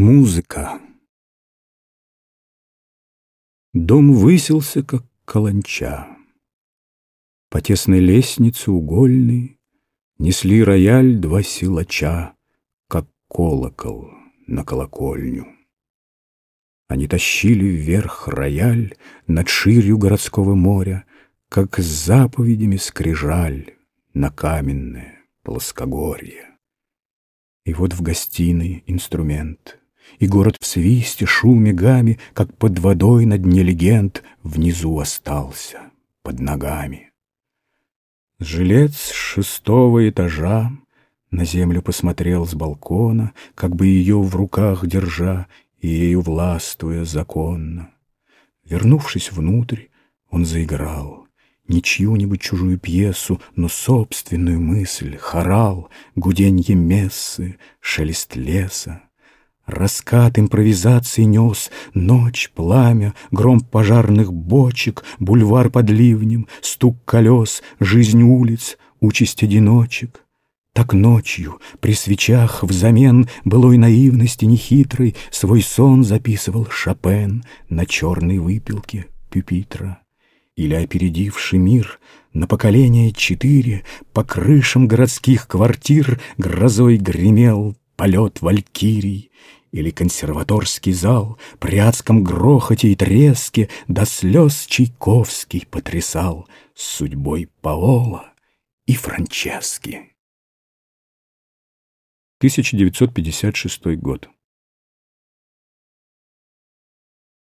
Музыка. Дом высился, как каланча. По тесной лестнице угольной Несли рояль два силача, Как колокол на колокольню. Они тащили вверх рояль Над ширью городского моря, Как с заповедями скрижаль На каменное плоскогорье. И вот в гостиной инструмент, И город в свисте, шуме, гаме, Как под водой на дне легенд, Внизу остался, под ногами. Жилец шестого этажа На землю посмотрел с балкона, Как бы ее в руках держа И ею властвуя законно. Вернувшись внутрь, он заиграл — не чью-нибудь чужую пьесу, но собственную мысль, хорал, гуденье мессы, шелест леса. Раскат импровизации нес Ночь, пламя, гром пожарных бочек, Бульвар под ливнем, стук колес, Жизнь улиц, участь одиночек. Так ночью, при свечах, взамен Былой наивности нехитрой Свой сон записывал Шопен На черной выпилке пюпитра или опередивший мир на поколение четыре по крышам городских квартир грозой гремел полет валькирий, или консерваторский зал при адском грохоте и треске до слез Чайковский потрясал судьбой Паола и Франчески. 1956 год.